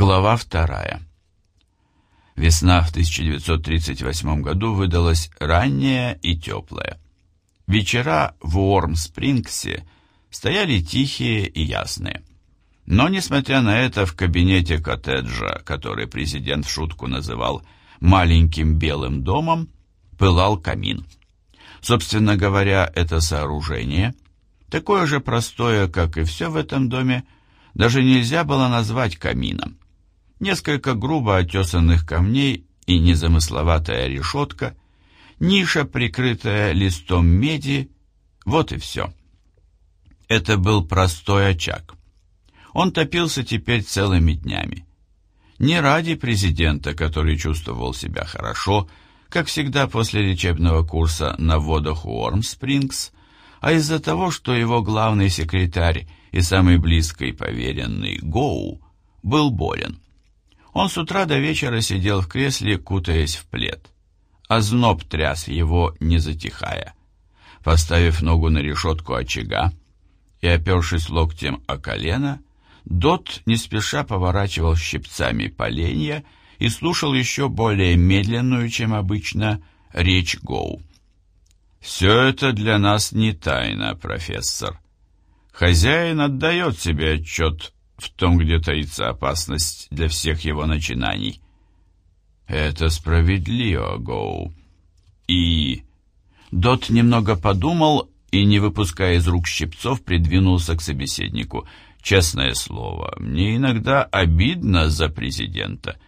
Глава вторая. Весна в 1938 году выдалась ранняя и теплая. Вечера в Уорм-Спрингсе стояли тихие и ясные. Но, несмотря на это, в кабинете коттеджа, который президент в шутку называл «маленьким белым домом», пылал камин. Собственно говоря, это сооружение, такое же простое, как и все в этом доме, даже нельзя было назвать камином. Несколько грубо отесанных камней и незамысловатая решетка, ниша, прикрытая листом меди, вот и все. Это был простой очаг. Он топился теперь целыми днями. Не ради президента, который чувствовал себя хорошо, как всегда после лечебного курса на водах Уорм-Спрингс, а из-за того, что его главный секретарь и самый близкий поверенный Гоу был болен. Он с утра до вечера сидел в кресле, кутаясь в плед. А зноб тряс его, не затихая. Поставив ногу на решетку очага и опершись локтем о колено, Дот не спеша поворачивал щипцами поленья и слушал еще более медленную, чем обычно, речь Гоу. «Все это для нас не тайна, профессор. Хозяин отдает себе отчет в том, где таится опасность для всех его начинаний. Это справедливо, Гоу. И... Дот немного подумал и, не выпуская из рук щипцов, придвинулся к собеседнику. Честное слово, мне иногда обидно за президента.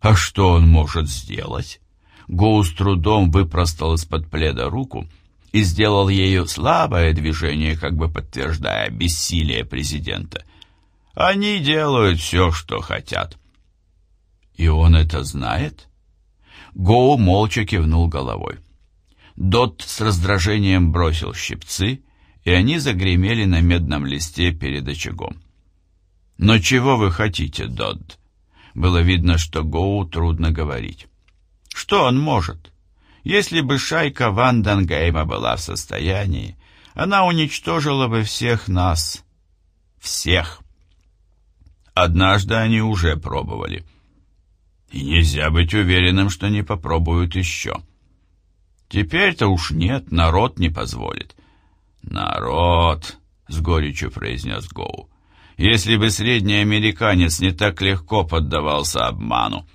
А что он может сделать? Гоу с трудом выпростал из-под пледа руку и сделал ею слабое движение, как бы подтверждая бессилие президента. Они делают все, что хотят. И он это знает? Гоу молча кивнул головой. Дот с раздражением бросил щипцы, и они загремели на медном листе перед очагом. «Но чего вы хотите, Дот?» Было видно, что Гоу трудно говорить. «Что он может? Если бы шайка Вандангейма была в состоянии, она уничтожила бы всех нас. Всех!» Однажды они уже пробовали. И нельзя быть уверенным, что не попробуют еще. Теперь-то уж нет, народ не позволит. Народ, с горечью произнес Гоу. Если бы средний американец не так легко поддавался обману.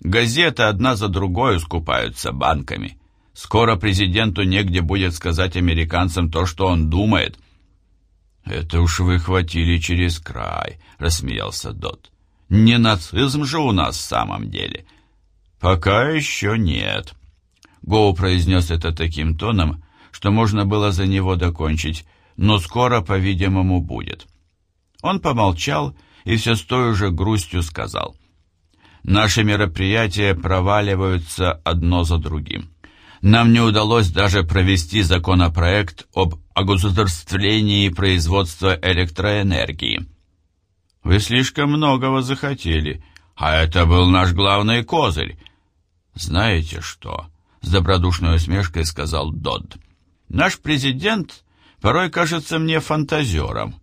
Газеты одна за другой скупаются банками. Скоро президенту негде будет сказать американцам то, что он думает — «Это уж вы хватили через край», — рассмеялся Дот. «Не нацизм же у нас в самом деле». «Пока еще нет». Гоу произнес это таким тоном, что можно было за него докончить, но скоро, по-видимому, будет. Он помолчал и все с той же грустью сказал. «Наши мероприятия проваливаются одно за другим. Нам не удалось даже провести законопроект об огосударствлении производства электроэнергии. Вы слишком многого захотели, а это был наш главный козырь. Знаете что? С добродушной усмешкой сказал Додд. Наш президент порой кажется мне фантазером,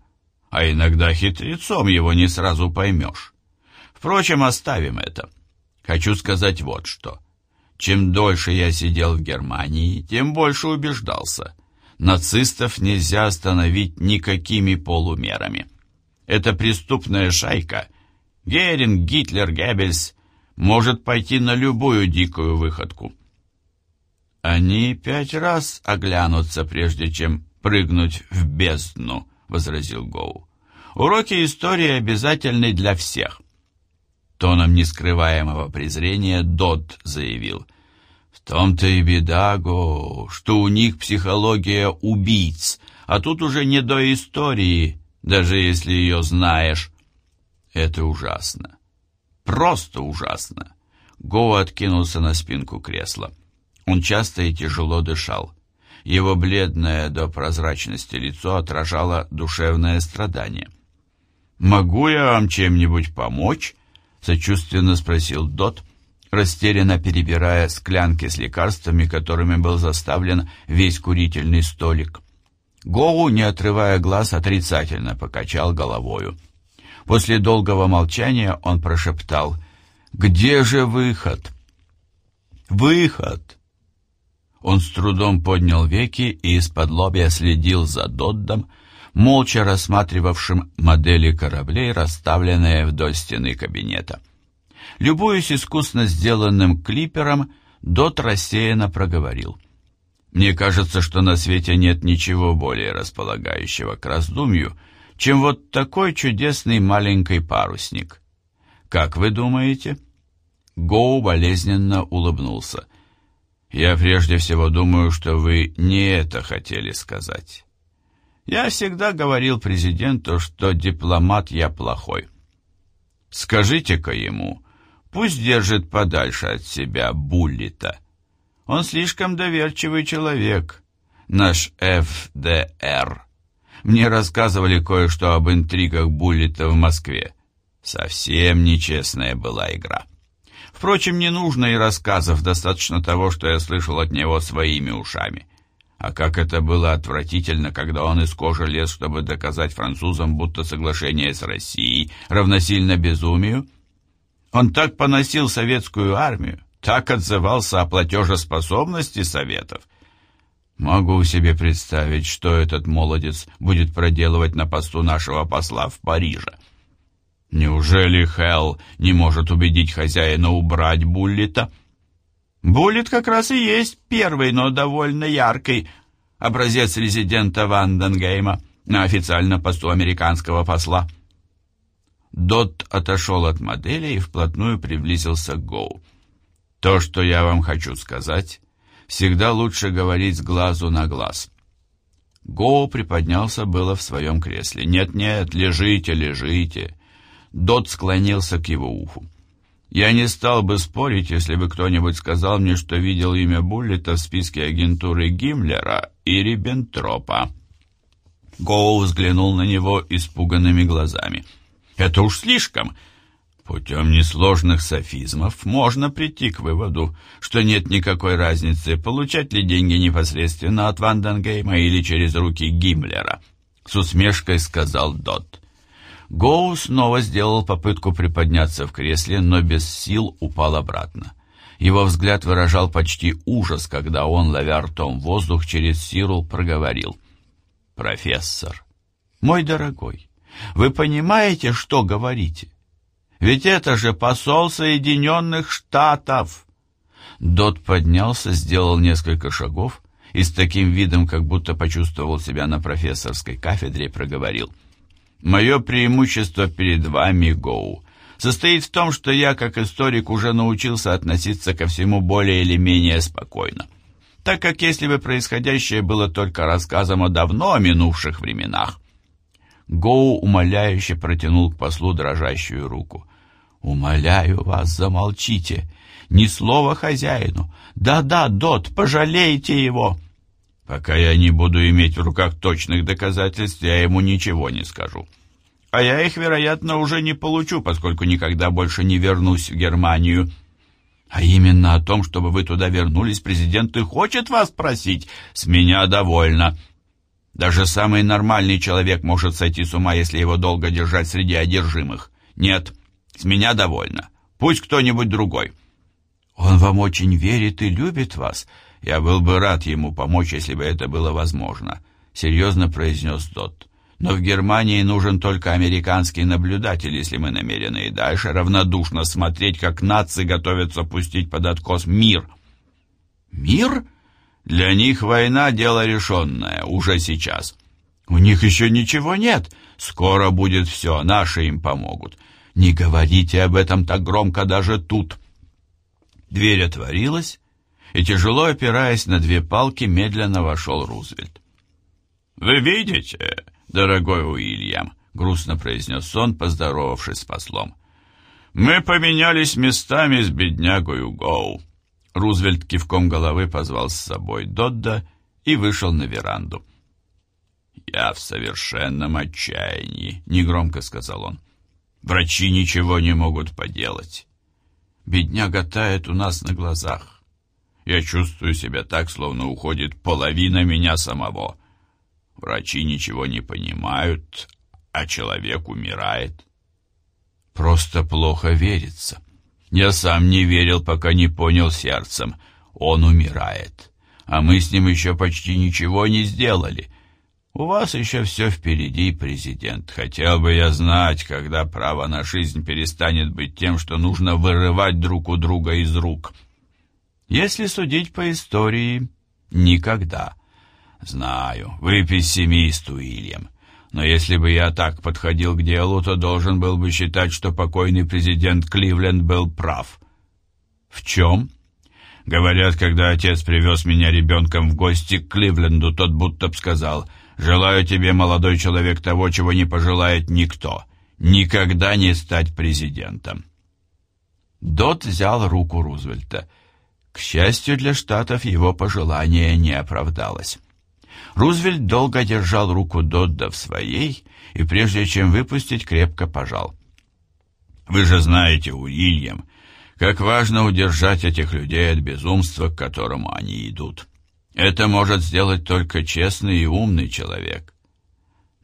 а иногда хитрецом его не сразу поймешь. Впрочем, оставим это. Хочу сказать вот что. Чем дольше я сидел в Германии, тем больше убеждался. Нацистов нельзя остановить никакими полумерами. Это преступная шайка. Геринг, Гитлер, Геббельс может пойти на любую дикую выходку. Они пять раз оглянутся, прежде чем прыгнуть в бездну, возразил Гоу. Уроки истории обязательны для всех. Тоном нескрываемого презрения Дод заявил. «В том-то и беда, Го, что у них психология убийц, а тут уже не до истории, даже если ее знаешь». «Это ужасно. Просто ужасно». Го откинулся на спинку кресла. Он часто и тяжело дышал. Его бледное до прозрачности лицо отражало душевное страдание. «Могу я вам чем-нибудь помочь?» Сочувственно спросил Дот, растерянно перебирая склянки с лекарствами, которыми был заставлен весь курительный столик. Гоу, не отрывая глаз, отрицательно покачал головою. После долгого молчания он прошептал «Где же выход?» «Выход!» Он с трудом поднял веки и из-под лобья следил за Доддом, молча рассматривавшим модели кораблей, расставленные вдоль стены кабинета. Любуясь искусно сделанным клипером, Дот рассеянно проговорил. «Мне кажется, что на свете нет ничего более располагающего к раздумью, чем вот такой чудесный маленький парусник. Как вы думаете?» Гоу болезненно улыбнулся. «Я прежде всего думаю, что вы не это хотели сказать. Я всегда говорил президенту, что дипломат я плохой. Скажите-ка ему, пусть держит подальше от себя Буллита. Он слишком доверчивый человек, наш ФДР. Мне рассказывали кое-что об интригах Буллита в Москве. Совсем нечестная была игра». Впрочем, не нужно и рассказов, достаточно того, что я слышал от него своими ушами. А как это было отвратительно, когда он из кожи лез, чтобы доказать французам, будто соглашение с Россией равносильно безумию. Он так поносил советскую армию, так отзывался о платежеспособности Советов. Могу себе представить, что этот молодец будет проделывать на посту нашего посла в Париже. Неужели Хелл не может убедить хозяина убрать Буллита? Буллит как раз и есть первый, но довольно яркий образец резидента Ванденгейма на официальном посту американского посла. Дот отошел от модели и вплотную приблизился к Гоу. То, что я вам хочу сказать, всегда лучше говорить с глазу на глаз. Гоу приподнялся было в своем кресле. «Нет-нет, лежите, лежите. Дот склонился к его уху. «Я не стал бы спорить, если бы кто-нибудь сказал мне, что видел имя Буллета в списке агентуры Гиммлера и Риббентропа». Гоу взглянул на него испуганными глазами. «Это уж слишком!» Путем несложных софизмов можно прийти к выводу, что нет никакой разницы, получать ли деньги непосредственно от Ванденгейма или через руки Гиммлера. С усмешкой сказал Дот. Гоу снова сделал попытку приподняться в кресле, но без сил упал обратно. Его взгляд выражал почти ужас, когда он, ловя ртом воздух через Сирул, проговорил. «Профессор, мой дорогой, вы понимаете, что говорите? Ведь это же посол Соединенных Штатов!» Дот поднялся, сделал несколько шагов и с таким видом, как будто почувствовал себя на профессорской кафедре, проговорил — Мое преимущество перед вами, Гоу, состоит в том, что я, как историк, уже научился относиться ко всему более или менее спокойно. Так как если бы происходящее было только рассказом о давно минувших временах. Гоу умоляюще протянул к послу дрожащую руку. «Умоляю вас, замолчите! Ни слова хозяину! Да-да, Дот, пожалейте его!» Пока я не буду иметь в руках точных доказательств, я ему ничего не скажу. А я их, вероятно, уже не получу, поскольку никогда больше не вернусь в Германию. А именно о том, чтобы вы туда вернулись, президент и хочет вас просить. С меня довольно. Даже самый нормальный человек может сойти с ума, если его долго держать среди одержимых. Нет, с меня довольно. Пусть кто-нибудь другой. Он вам очень верит и любит вас, — «Я был бы рад ему помочь, если бы это было возможно», — серьезно произнес тот. «Но в Германии нужен только американский наблюдатель, если мы намерены и дальше равнодушно смотреть, как нации готовятся пустить под откос мир». «Мир? Для них война — дело решенное, уже сейчас. У них еще ничего нет. Скоро будет все, наши им помогут. Не говорите об этом так громко даже тут». Дверь отворилась, и, тяжело опираясь на две палки, медленно вошел Рузвельт. «Вы видите, дорогой Уильям», — грустно произнес он, поздоровавшись с послом, «мы поменялись местами с беднягою Гоу». Рузвельт кивком головы позвал с собой Додда и вышел на веранду. «Я в совершенном отчаянии», — негромко сказал он. «Врачи ничего не могут поделать. Бедняга тает у нас на глазах. Я чувствую себя так, словно уходит половина меня самого. Врачи ничего не понимают, а человек умирает. Просто плохо верится. Я сам не верил, пока не понял сердцем. Он умирает. А мы с ним еще почти ничего не сделали. У вас еще все впереди, президент. Хотел бы я знать, когда право на жизнь перестанет быть тем, что нужно вырывать друг у друга из рук. Если судить по истории, никогда. Знаю, вы пессимист, Уильям. Но если бы я так подходил к делу, то должен был бы считать, что покойный президент Кливленд был прав. В чем? Говорят, когда отец привез меня ребенком в гости к Кливленду, тот будто б сказал, «Желаю тебе, молодой человек, того, чего не пожелает никто. Никогда не стать президентом». Дот взял руку Рузвельта. К счастью для Штатов, его пожелание не оправдалось. Рузвельт долго держал руку Додда в своей и, прежде чем выпустить, крепко пожал. «Вы же знаете, Уильям, как важно удержать этих людей от безумства, к которому они идут. Это может сделать только честный и умный человек».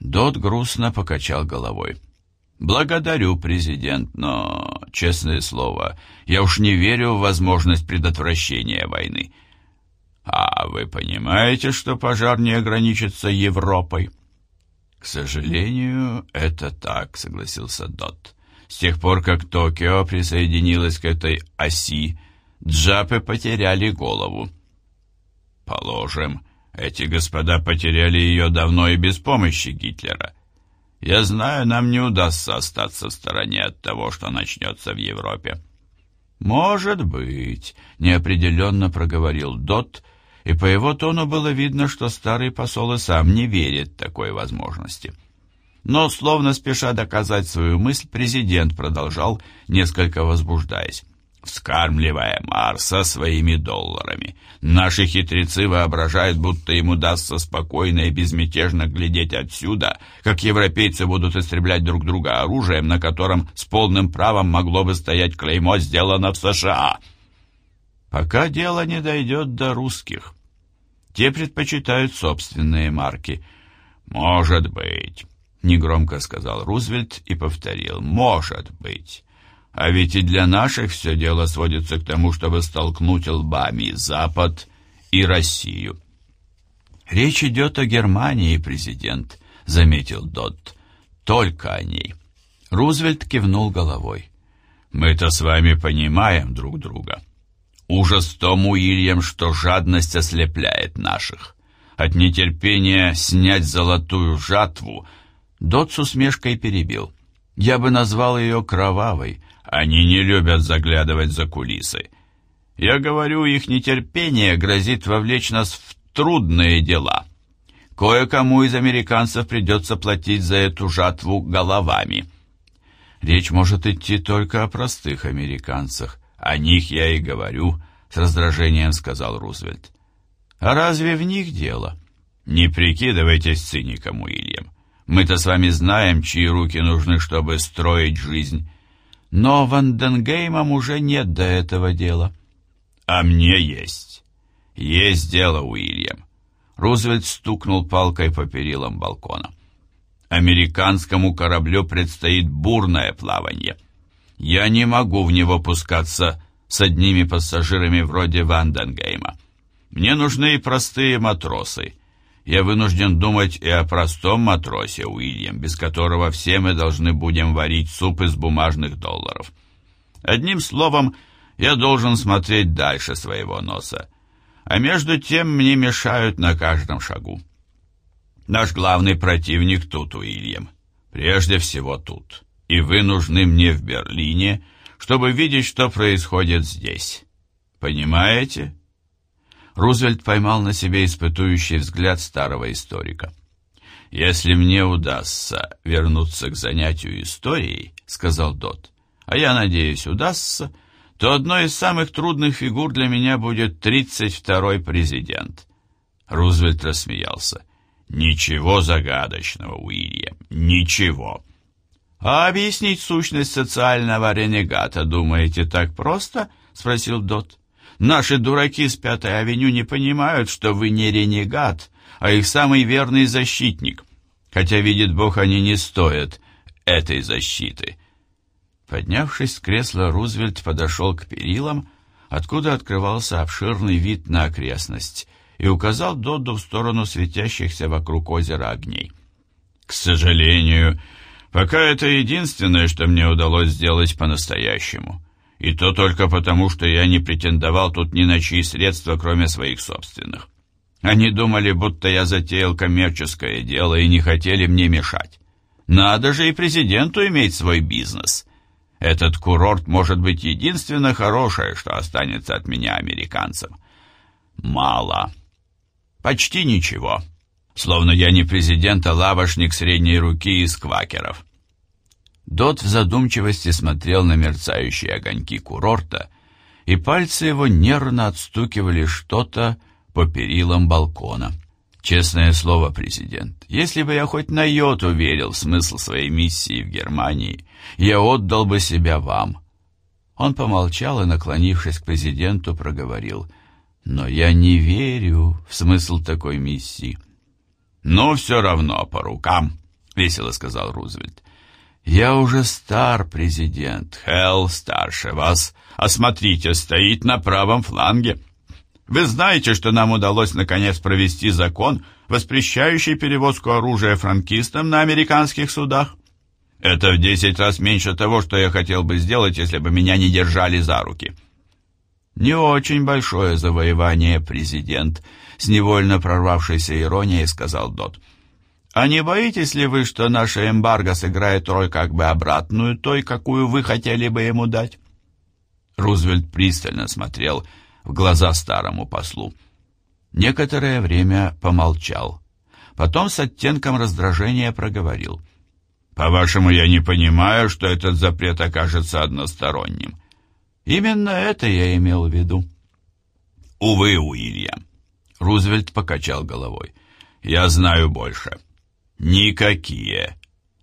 Дод грустно покачал головой. «Благодарю, президент, но, честное слово, я уж не верю в возможность предотвращения войны. А вы понимаете, что пожар не ограничится Европой? К сожалению, это так, согласился Дот. С тех пор, как Токио присоединилась к этой оси, джапы потеряли голову. Положим, эти господа потеряли ее давно и без помощи Гитлера. Я знаю, нам не удастся остаться в стороне от того, что начнется в Европе. «Может быть», — неопределенно проговорил Дот, и по его тону было видно, что старый посол и сам не верит такой возможности. Но, словно спеша доказать свою мысль, президент продолжал, несколько возбуждаясь. «Вскармливая Марса своими долларами. Наши хитрецы воображают, будто им удастся спокойно и безмятежно глядеть отсюда, как европейцы будут истреблять друг друга оружием, на котором с полным правом могло бы стоять клеймо «Сделано в США» пока дело не дойдет до русских. Те предпочитают собственные марки. «Может быть», — негромко сказал Рузвельт и повторил, «может быть». А ведь и для наших все дело сводится к тому, чтобы столкнуть лбами Запад и Россию. «Речь идет о Германии, президент», — заметил Додд. «Только о ней». Рузвельт кивнул головой. «Мы-то с вами понимаем друг друга». Ужас том, Уильям, что жадность ослепляет наших. От нетерпения снять золотую жатву Дот с усмешкой перебил. Я бы назвал ее кровавой. Они не любят заглядывать за кулисы. Я говорю, их нетерпение грозит вовлечь нас в трудные дела. Кое-кому из американцев придется платить за эту жатву головами. Речь может идти только о простых американцах. «О них я и говорю», — с раздражением сказал Рузвельт. «А разве в них дело?» «Не прикидывайтесь циником, Уильям. Мы-то с вами знаем, чьи руки нужны, чтобы строить жизнь. Но Ванденгеймам уже нет до этого дела». «А мне есть. Есть дело, Уильям». Рузвельт стукнул палкой по перилам балкона. «Американскому кораблю предстоит бурное плавание». Я не могу в него пускаться с одними пассажирами вроде Ванденгейма. Мне нужны и простые матросы. Я вынужден думать и о простом матросе, Уильям, без которого все мы должны будем варить суп из бумажных долларов. Одним словом, я должен смотреть дальше своего носа. А между тем мне мешают на каждом шагу. Наш главный противник тут, Уильям. Прежде всего тут и вы нужны мне в Берлине, чтобы видеть, что происходит здесь. Понимаете?» Рузвельт поймал на себе испытующий взгляд старого историка. «Если мне удастся вернуться к занятию историей, — сказал Дот, — а я надеюсь, удастся, то одной из самых трудных фигур для меня будет 32-й президент». Рузвельт рассмеялся. «Ничего загадочного, Уильям, ничего. «А объяснить сущность социального ренегата, думаете, так просто?» — спросил Дот. «Наши дураки с Пятой авеню не понимают, что вы не ренегат, а их самый верный защитник. Хотя, видит Бог, они не стоят этой защиты». Поднявшись с кресла, Рузвельт подошел к перилам, откуда открывался обширный вид на окрестность, и указал Додду в сторону светящихся вокруг озера огней. «К сожалению, пока это единственное, что мне удалось сделать по-настоящему. И то только потому, что я не претендовал тут ни на чьи средства, кроме своих собственных. Они думали, будто я затеял коммерческое дело и не хотели мне мешать. Надо же и президенту иметь свой бизнес. Этот курорт может быть единственно хорошее, что останется от меня американцам. Мало. Почти ничего. Словно я не президент, а лавошник средней руки из квакеров. Дот в задумчивости смотрел на мерцающие огоньки курорта, и пальцы его нервно отстукивали что-то по перилам балкона. Честное слово, президент, если бы я хоть на йоту верил в смысл своей миссии в Германии, я отдал бы себя вам. Он помолчал и, наклонившись к президенту, проговорил, «Но я не верю в смысл такой миссии». «Ну, все равно, по рукам», — весело сказал Рузвельт. «Я уже стар, президент. Хелл старше вас. А смотрите, стоит на правом фланге». Вы знаете, что нам удалось наконец провести закон, воспрещающий перевозку оружия франкистам на американских судах? Это в десять раз меньше того, что я хотел бы сделать, если бы меня не держали за руки. Не очень большое завоевание, президент, с невольно прорвавшейся иронией сказал Дот. А не боитесь ли вы, что наша эмбарго сыграет роль как бы обратную той, какую вы хотели бы ему дать? Рузвельт пристально смотрел в глаза старому послу. Некоторое время помолчал. Потом с оттенком раздражения проговорил. «По-вашему, я не понимаю, что этот запрет окажется односторонним. Именно это я имел в виду». «Увы, Уильям», — Рузвельт покачал головой. «Я знаю больше. Никакие,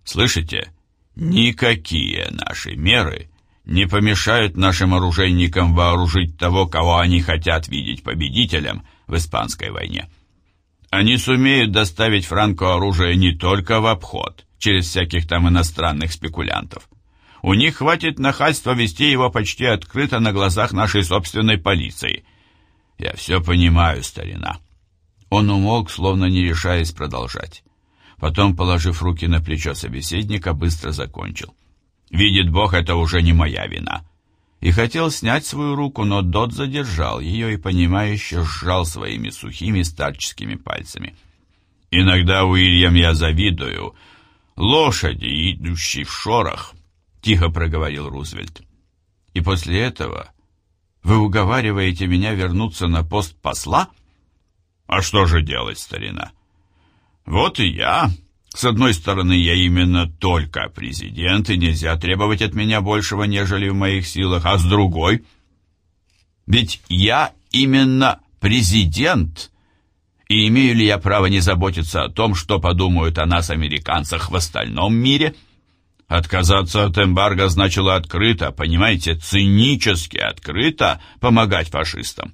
слышите, никакие наши меры не помешают нашим оружейникам вооружить того, кого они хотят видеть победителем в Испанской войне. Они сумеют доставить Франко оружие не только в обход, через всяких там иностранных спекулянтов. У них хватит нахальства вести его почти открыто на глазах нашей собственной полиции. Я все понимаю, старина. Он умолк, словно не решаясь продолжать. Потом, положив руки на плечо собеседника, быстро закончил. Видит Бог, это уже не моя вина. И хотел снять свою руку, но Дот задержал ее и, понимающе сжал своими сухими старческими пальцами. «Иногда, Уильям, я завидую. Лошади, идущей в шорох», — тихо проговорил Рузвельт. «И после этого вы уговариваете меня вернуться на пост посла?» «А что же делать, старина?» «Вот и я с одной стороны, я именно только президент, и нельзя требовать от меня большего, нежели в моих силах, а с другой... Ведь я именно президент, и имею ли я право не заботиться о том, что подумают о нас, американцах, в остальном мире? Отказаться от эмбарго значило открыто, понимаете, цинически открыто помогать фашистам.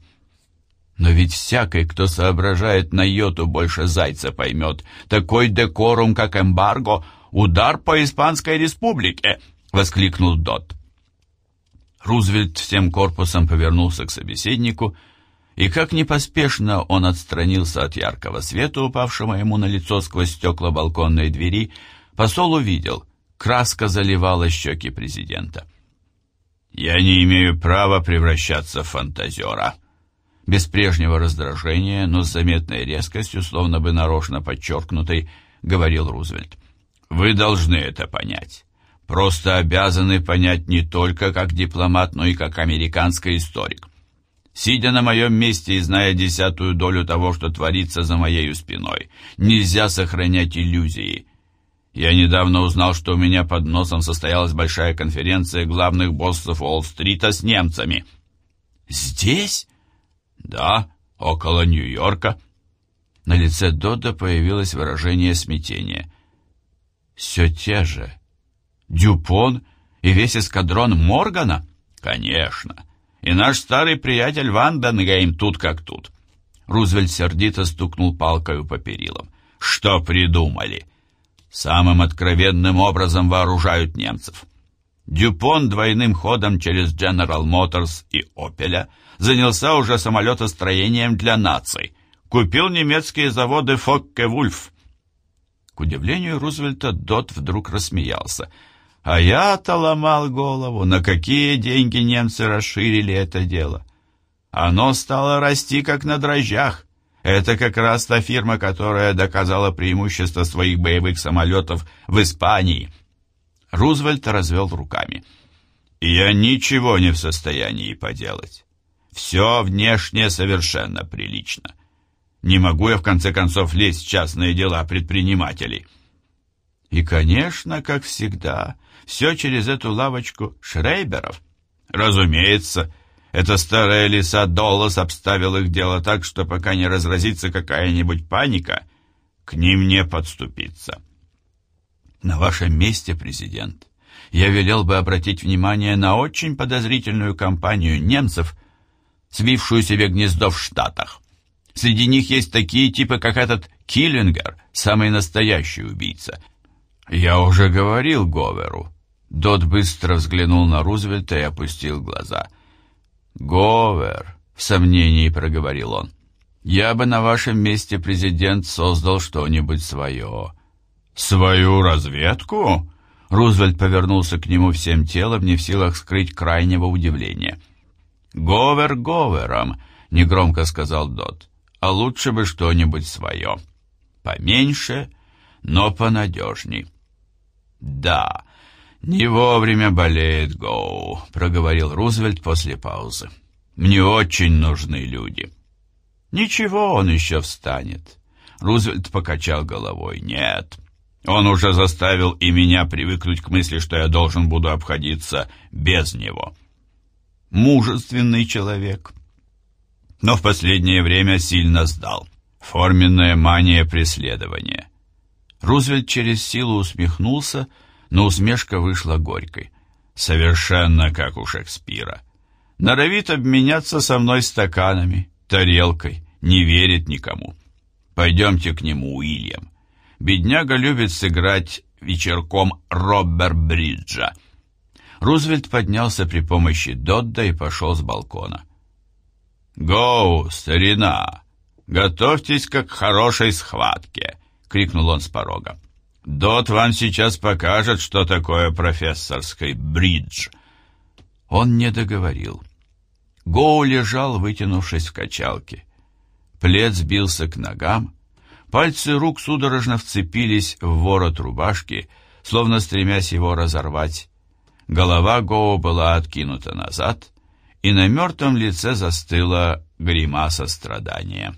Но ведь всякий, кто соображает на йоту, больше зайца поймет. Такой декорум, как эмбарго, удар по Испанской республике!» — воскликнул Дот. Рузвельт всем корпусом повернулся к собеседнику, и как непоспешно он отстранился от яркого света, упавшего ему на лицо сквозь стекла балконной двери, посол увидел, краска заливала щеки президента. «Я не имею права превращаться в фантазера», без прежнего раздражения, но с заметной резкостью, словно бы нарочно подчеркнутой, говорил Рузвельт. «Вы должны это понять. Просто обязаны понять не только как дипломат, но и как американский историк. Сидя на моем месте и зная десятую долю того, что творится за моей спиной, нельзя сохранять иллюзии». Я недавно узнал, что у меня под носом состоялась большая конференция главных боссов Уолл-стрита с немцами. «Здесь?» «Да, около Нью-Йорка». На лице Додда появилось выражение смятения. «Все те же. Дюпон и весь эскадрон Моргана?» «Конечно. И наш старый приятель Ванденгейм тут как тут». Рузвельт сердито стукнул палкою по перилам. «Что придумали?» «Самым откровенным образом вооружают немцев. Дюпон двойным ходом через General Motors и Опеля занялся уже самолетостроением для наций. Купил немецкие заводы Фокке-Вульф. К удивлению Рузвельта, Дот вдруг рассмеялся. А я-то ломал голову, на какие деньги немцы расширили это дело. Оно стало расти как на дрожжах. Это как раз та фирма, которая доказала преимущество своих боевых самолетов в Испании. Рузвельт развел руками. «Я ничего не в состоянии поделать. Все внешне совершенно прилично. Не могу я, в конце концов, лезть в частные дела предпринимателей». И, конечно, как всегда, все через эту лавочку Шрейберов. Разумеется, — эта старая лиса Доллас обставил их дело так, что пока не разразится какая-нибудь паника, к ним не подступиться. На вашем месте, президент, я велел бы обратить внимание на очень подозрительную компанию немцев, свившую себе гнездо в Штатах. Среди них есть такие типы, как этот Киллингер, самый настоящий убийца. Я уже говорил Говеру. Дот быстро взглянул на Рузвельта и опустил глаза — «Говер», — в сомнении проговорил он, — «я бы на вашем месте, президент, создал что-нибудь свое». «Свою разведку?» Рузвельт повернулся к нему всем телом, не в силах скрыть крайнего удивления. «Говер говером», — негромко сказал Дот, — «а лучше бы что-нибудь свое. Поменьше, но понадежней». «Да, «Не вовремя болеет Гоу», — проговорил Рузвельт после паузы. «Мне очень нужны люди». «Ничего, он еще встанет». Рузвельт покачал головой. «Нет, он уже заставил и меня привыкнуть к мысли, что я должен буду обходиться без него». «Мужественный человек». Но в последнее время сильно сдал. Форменная мания преследования. Рузвельт через силу усмехнулся, — но усмешка вышла горькой. Совершенно как у Шекспира. Норовит обменяться со мной стаканами, тарелкой, не верит никому. Пойдемте к нему, Уильям. Бедняга любит сыграть вечерком Роббер Бриджа. Рузвельт поднялся при помощи Додда и пошел с балкона. «Гоу, старина! Готовьтесь как к хорошей схватке!» — крикнул он с порога. Дот вам сейчас покажет, что такое профессорский бридж». Он не договорил. Гоу лежал, вытянувшись в качалке. Плед сбился к ногам, пальцы рук судорожно вцепились в ворот рубашки, словно стремясь его разорвать. Голова Гоу была откинута назад, и на мертвом лице застыла гримаса страдания.